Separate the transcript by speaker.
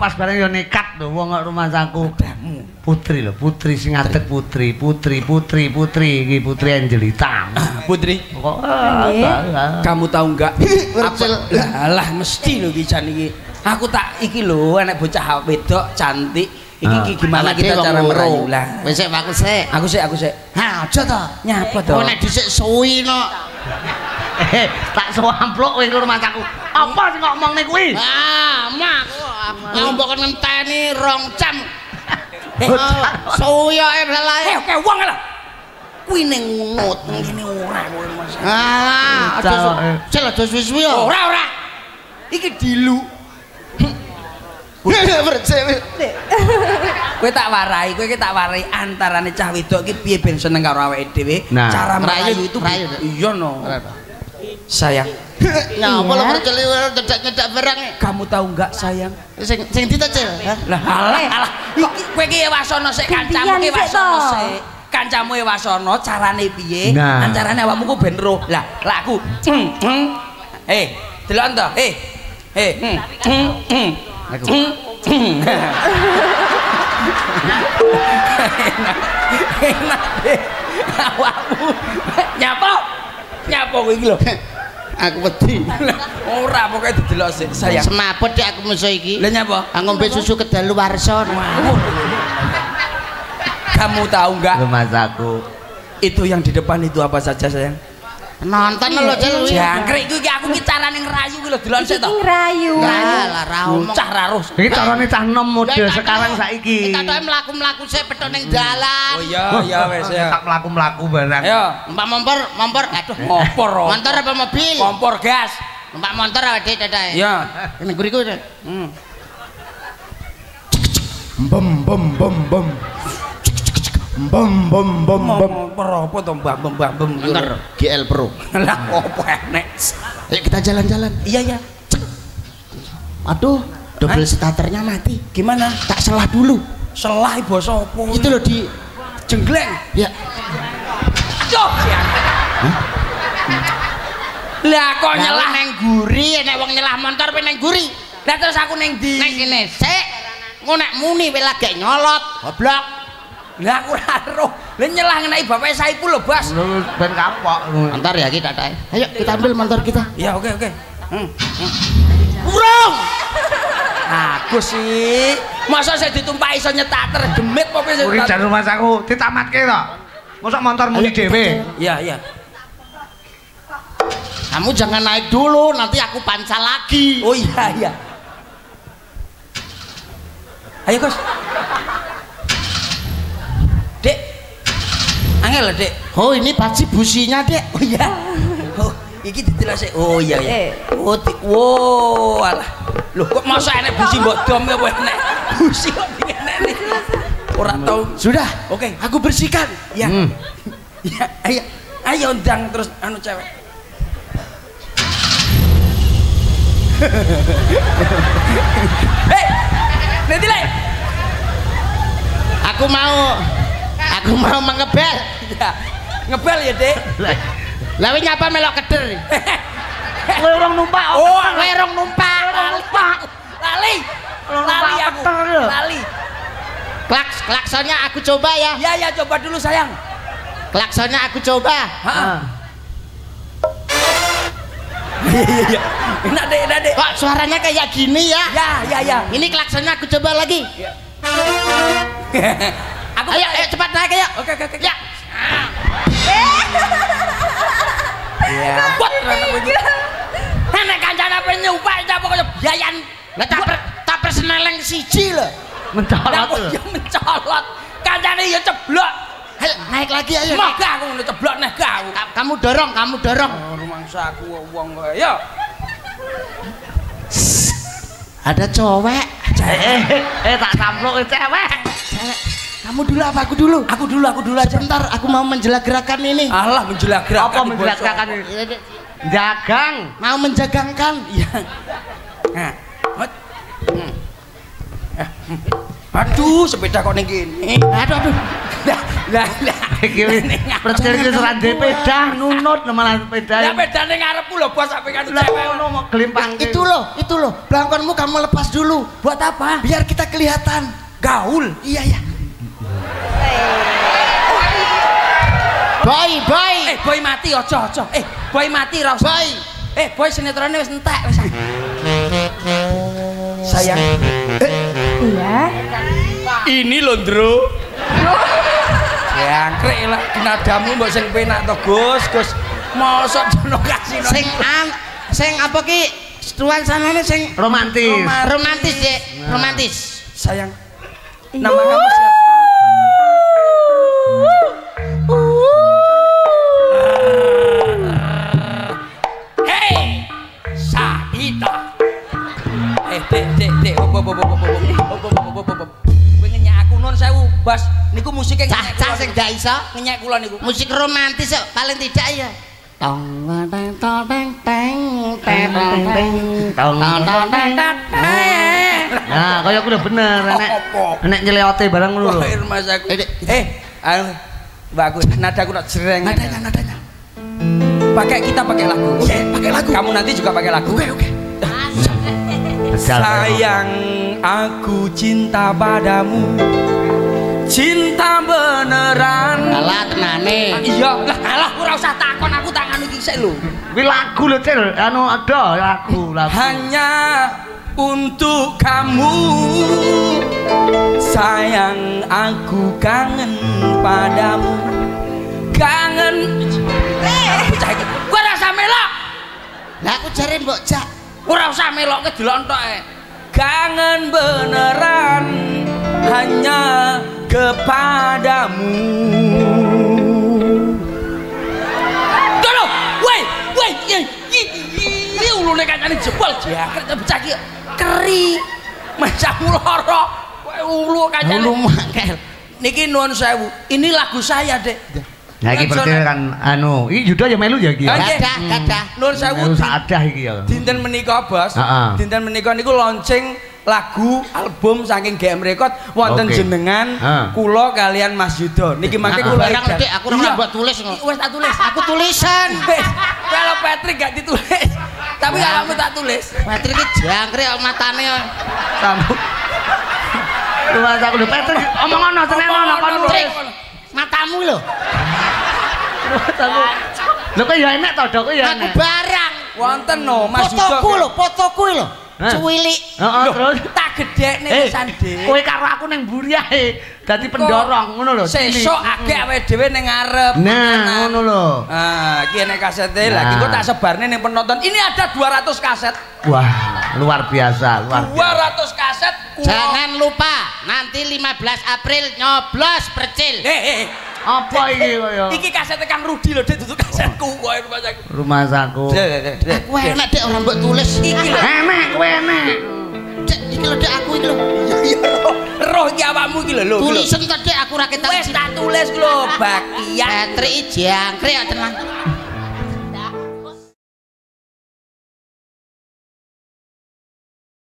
Speaker 1: pas bareng yo nekat lho wong kok rumah saku. Putri lho, putri sing ngadeg putri, putri, putri, putri iki putri Angelita.
Speaker 2: Putri,
Speaker 1: Kok ah, ah,
Speaker 2: kamu tahu enggak? Lah, mesti lho iki jan iki. Aku tak iki lho anak bocah wedok cantik. Iki,
Speaker 1: Ah.
Speaker 2: iki gimana kita cara merayu lah.
Speaker 3: Wis sik aku sik.
Speaker 2: Aku sih, aku sih.
Speaker 3: Ha, aja to.
Speaker 2: Nyapa to?
Speaker 3: Oh nek dhisik suwi no.
Speaker 1: Eh, tak soamplok kowe rumah saku. Apa sing ngomongne kuwi?
Speaker 3: Ah, mak. Aku mbok ngenteni rong jam. Suwi kok salah.
Speaker 2: Eh, oke, wong lah. Kuwi ning ngut ngene ora kowe Mas.
Speaker 3: Ah, aja
Speaker 1: Cak,
Speaker 3: su-
Speaker 1: eh.
Speaker 3: Cel aja suwi-suwi yo.
Speaker 2: Ora, ora. Iki dilu. Kowe tak warai, kowe iki tak warai antarane cah wedok iki piye ben seneng karo awake dhewe. Cara
Speaker 3: merayu,
Speaker 2: itu iya no. Sayang,
Speaker 3: Nyapa lho wercel nyedak-nyedak barang.
Speaker 2: kamu tahu enggak sayang?
Speaker 3: Sing sing dita cel.
Speaker 2: Lah alah alah iki kowe iki wasono sik kancamu iki
Speaker 4: sik,
Speaker 2: wasono sik. Kancamu e wasono carane piye?
Speaker 1: Nah.
Speaker 2: Ancarane awakmu ku ben roh. Lah, lah aku. mm, mm. Eh, delok to. Eh. Eh. mm, mm, mm.
Speaker 1: Aku.
Speaker 2: Mm. Enak. Enak deh. Awakmu nyapa? Nyapa kowe iki lho.
Speaker 3: Aku wedi.
Speaker 2: Ora pokoke didelok sik sayang.
Speaker 3: Semaput dik aku musuh iki.
Speaker 2: Lah nyapa?
Speaker 3: Aku ngombe susu kedaluwarsa.
Speaker 2: Kamu tahu enggak
Speaker 1: Rumah saku.
Speaker 2: itu yang di depan itu apa saja sayang?
Speaker 3: Nonton lho cel.
Speaker 2: Jangkrik iki aku ki carane ngrayu ki lho delok
Speaker 4: Iki
Speaker 2: sik to.
Speaker 4: ngrayu.
Speaker 3: Lah ra omong.
Speaker 2: Bocah rarus.
Speaker 1: Iki carane cah nom model sekarang
Speaker 3: tak-
Speaker 1: saiki.
Speaker 3: Tak tahu mlaku-mlaku sik petok ning dalan.
Speaker 2: Oh iya iya wes ya.
Speaker 1: Tak mlaku-mlaku barang.
Speaker 2: Ayo,
Speaker 3: Numpak motor, motor. Aduh.
Speaker 2: ngompor. oh.
Speaker 3: Motor apa mobil?
Speaker 2: Kompor gas.
Speaker 3: Numpak motor awake dhewe dadae.
Speaker 2: Iya.
Speaker 3: Ini guriku.
Speaker 2: Hmm.
Speaker 5: bem bem bem bem bem bem bem bem
Speaker 2: Kompor apa to mbak mbak mbak
Speaker 3: Motor GL Pro.
Speaker 2: Lah opo enek.
Speaker 3: Ayo kita jalan-jalan.
Speaker 2: Iya iya.
Speaker 3: Aduh, double starternya mati.
Speaker 2: Gimana?
Speaker 3: Tak salah dulu.
Speaker 2: Selah basa apa?
Speaker 3: Itu loh di
Speaker 2: jenggleng.
Speaker 3: ya
Speaker 2: Aduh. Lah kok
Speaker 3: nyelah neng guri, nek wong nyelah motor pe neng guri.
Speaker 2: Lah terus aku ning ndi?
Speaker 3: Neng kene sik. Nek muni we lagi nyolot, goblok.
Speaker 2: Lah aku ora roh. Lah nyelah ngenai bapak Saipul lho, Bas.
Speaker 1: Lu ben kapok.
Speaker 3: Motor ya kita dadae. Ayo kita ambil motor kita.
Speaker 2: Ya oke oke. Hmm.
Speaker 3: Urung.
Speaker 2: Agus sih. Masa saya ditumpaki iso nyetater demit apa wis
Speaker 1: Kuwi jan rumah saku ditamatke to. Mosok motor muni dhewe.
Speaker 2: Iya iya.
Speaker 3: Kamu jangan naik dulu, nanti aku pancal lagi.
Speaker 2: Oh iya iya. Ayo Gus. Angel Dek.
Speaker 3: Oh, ini pasti businya, Dek.
Speaker 2: Oh iya. Oh, iki didelok sik. Oh iya iya.
Speaker 4: Eh.
Speaker 2: Oh, di, wow, alah. Loh, kok masa enek busi mbok dom apa enek? Busi kok enek nih. Ora tau.
Speaker 3: Sudah,
Speaker 2: Oke.
Speaker 3: aku bersihkan.
Speaker 2: Ya.
Speaker 1: Hmm.
Speaker 2: Ya, ayo. Ayo ndang terus anu cewek. Hei. Nanti lek.
Speaker 3: Aku mau aku mau mengebel.
Speaker 2: Ya. Ngebel ya, Dek.
Speaker 3: Lah wis nyapa melok keder.
Speaker 1: Kowe orang numpak.
Speaker 2: Oh,
Speaker 3: Kowe rong numpak.
Speaker 2: numpak. Lali.
Speaker 1: Orang
Speaker 2: Lali
Speaker 1: numpak
Speaker 2: aku.
Speaker 1: ya.
Speaker 2: Lali.
Speaker 3: Klaks klaksonnya aku coba ya.
Speaker 2: Ya ya coba dulu sayang.
Speaker 3: Klaksonnya aku coba.
Speaker 2: Heeh. Iya iya iya. Enak deh, enak deh.
Speaker 3: Kok suaranya kayak gini ya?
Speaker 2: Ya ya ya.
Speaker 3: Ini klaksonnya aku coba lagi.
Speaker 2: Aku
Speaker 3: Ayo, ayo cepat naik ayo.
Speaker 2: Oke oke oke.
Speaker 3: Ya.
Speaker 2: Ya. Buat. Nenek kancana apa nyumpah apa kaya biayan.
Speaker 3: Lah tak per, tak perseneleng siji lho.
Speaker 1: Mencolot.
Speaker 2: Ya mencolot. Kancane ya ceblok.
Speaker 3: Ayo naik lagi ayo.
Speaker 2: Gak aku ngono ceblok neh aku.
Speaker 3: Ka- Kamu dorong, kamu dorong.
Speaker 2: Oh, rumangsa aku wong kaya. Yo.
Speaker 3: Ada cowek.
Speaker 1: Eh, eh tak samplok cewek.
Speaker 3: Cewek. Kamu dulu apa aku dulu?
Speaker 2: Aku dulu, aku dulu aja.
Speaker 3: Sebentar, aku mau menjelak gerakan ini.
Speaker 2: Allah menjelak gerakan.
Speaker 1: Apa
Speaker 2: bosok.
Speaker 1: ini? Dagang.
Speaker 3: Mau menjagangkan.
Speaker 2: Iya. Nah. Aduh, sepeda kok ning kene.
Speaker 3: Aduh, aduh.
Speaker 2: Lah lah.
Speaker 1: Iki percil iki serande pedah nunut malah pedah.
Speaker 2: Lah bedane ngarepku lho bos sampe kan
Speaker 1: Lah
Speaker 2: cewek.
Speaker 1: ngono gelimpang.
Speaker 5: Itu loh, itu loh. Belangkonmu kamu lepas dulu.
Speaker 2: Buat apa?
Speaker 5: Biar kita kelihatan.
Speaker 2: Gaul.
Speaker 5: Iya ya. Boy, boy,
Speaker 2: Eh, boy mati ojo ojo. Eh, boy mati ra usah.
Speaker 5: boy.
Speaker 2: Eh, boy sinetronnya wis entek wis. Sayang.
Speaker 4: Iya.
Speaker 2: Ini lho, Ndro. Jangkrik lah kinadamu mbok sing penak to, Gus. Gus. Mosok jono kasino.
Speaker 3: Sing an sing apa ki nuansanane sing
Speaker 1: romantis.
Speaker 3: romantis, Dek. Romantis.
Speaker 2: Sayang. Nama kamu sewu, Bas. Niku musiknya
Speaker 3: Cah cah sing gak iso
Speaker 2: ngenyek kula niku.
Speaker 3: musik romantis kok paling tidak ya. Tong teng tong teng teng teng teng
Speaker 1: Tong.
Speaker 3: tong tong teng teng.
Speaker 1: Nah, kaya udah bener nek nek nyeleote barang ngono lho.
Speaker 2: Wah, mas aku.
Speaker 3: Eh.
Speaker 2: Eh, anu, Mbak aku, nada aku nak jereng.
Speaker 5: Nadanya, nadanya.
Speaker 2: Pakai kita pakai lagu.
Speaker 5: Oke, pakai lagu.
Speaker 2: Kamu nanti juga pakai lagu.
Speaker 5: Oke, oke.
Speaker 2: Sayang, aku cinta padamu. Cinta beneran.
Speaker 3: Alah tenane.
Speaker 2: Iya, lah alah ora usah takon aku tangan iki sik lho.
Speaker 1: Kuwi lagu lho, Cil. Anu ada lagu, lagu.
Speaker 2: Hanya untuk kamu. Sayang, aku kangen padamu. Kangen. Kowe ora usah melok.
Speaker 3: Lah aku jare mbok jak.
Speaker 2: Ora usah melok ke delok ae. Kangen beneran hanya kepadamu. Dono, woi, woi, iki ulune kancane jebol jangkrik bocah iki keri. Macamu loro. Kowe ulu kancane.
Speaker 3: Ulu mangkel.
Speaker 2: Niki nuwun sewu. Ini lagu saya, Dek.
Speaker 1: Nah, iki percil kan anu, iki Yuda ya melu ya iki ya.
Speaker 2: Oke.
Speaker 3: Gadah, gadah.
Speaker 2: Nuwun sewu.
Speaker 1: Melu saadah iki ya.
Speaker 2: Dinten menika, Bos. Dinten menika niku launching lagu album saking GM Record wonten
Speaker 1: Oke.
Speaker 2: jenengan
Speaker 1: Heeh.
Speaker 2: kula kalian Mas Yudo. Niki mangke
Speaker 3: Aku
Speaker 2: kula edan.
Speaker 3: Dek, aku ora
Speaker 2: Iya.
Speaker 3: mbok tulis kok.
Speaker 2: Wes tak tulis.
Speaker 3: Aku tulisan.
Speaker 2: Kalau Patrick gak ditulis. Tapi
Speaker 3: Ya.
Speaker 2: kamu tak tulis.
Speaker 3: Patri ki jangkrik kok matane.
Speaker 1: Kamu. Rumah aku lho, Peter omong ono tenan ono kon
Speaker 3: Trik,
Speaker 1: nulis.
Speaker 3: matamu lho.
Speaker 1: Lho kok ya enek to, Dok, ya
Speaker 3: Aku
Speaker 1: enek.
Speaker 3: barang.
Speaker 2: Wonten no Mas Yudo.
Speaker 3: Fotoku lho, fotoku lho. Cuwilik.
Speaker 1: Heeh, terus
Speaker 2: tak gedekne
Speaker 1: Eh,
Speaker 2: pisan, Dik.
Speaker 1: kowe karo aku ning mburi ae. Dadi pendorong ngono lho.
Speaker 2: Sesuk akeh awake dhewe ning ngarep.
Speaker 1: Nah, ngono lho.
Speaker 2: Ah, iki enek kasete
Speaker 1: Nah.
Speaker 2: lagi kok tak sebarne ning penonton. Ini ada 200 kaset.
Speaker 1: Wah, luar biasa, luar biasa.
Speaker 2: 200 kaset.
Speaker 3: Jangan lupa nanti 15 April nyoblos percil.
Speaker 2: Eh, eh,
Speaker 1: Apa iki kaya?
Speaker 2: Iki kasetnya Kang Rudi lho, Dek, duduk kasetku kowe rumah saku.
Speaker 1: Rumah saku.
Speaker 3: Aku enak dek orang mbok tulis. Iki lho.
Speaker 1: Enek, kowe enek.
Speaker 3: Dek, iki lho dek aku iki lho.
Speaker 2: Iya roh, roh iki awakmu iki lho, lho. lho.
Speaker 3: Tulisan kok dek aku ra ketok.
Speaker 2: Wes tak tulis lho, Bakian.
Speaker 3: Patri jangkrik kok tenang.